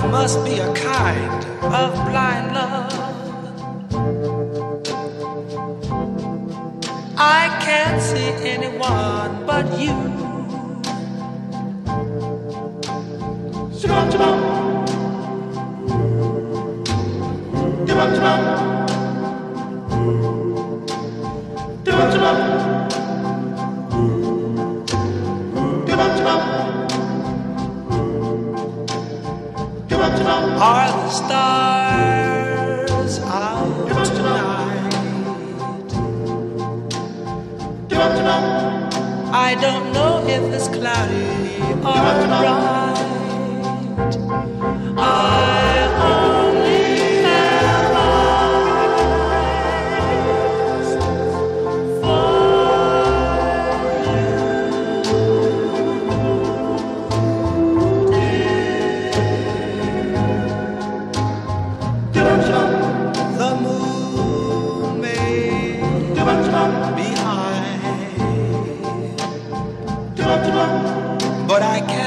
Love must be a kind of blind love. I can't see anyone but you. Chibam, chibam. Chibam, chibam. Are the stars out tonight? I don't know if it's cloudy or bright. But I can't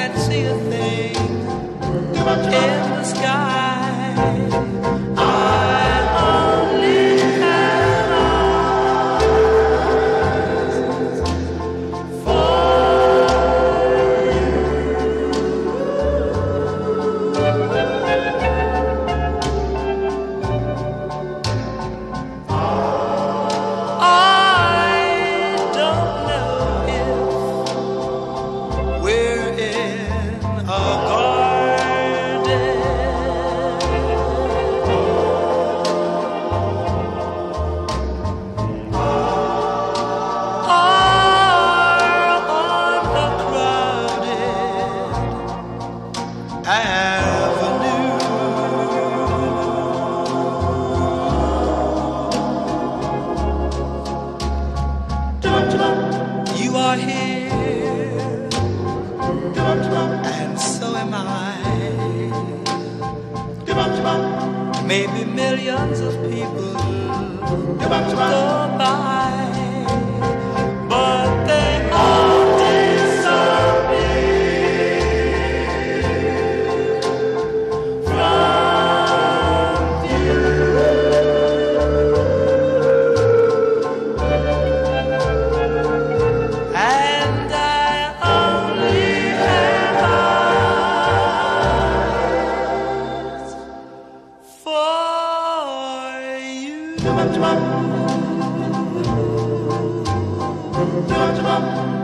are here, and so am I. Maybe millions of people go by, chibam. Chibam, chibam. Chibam,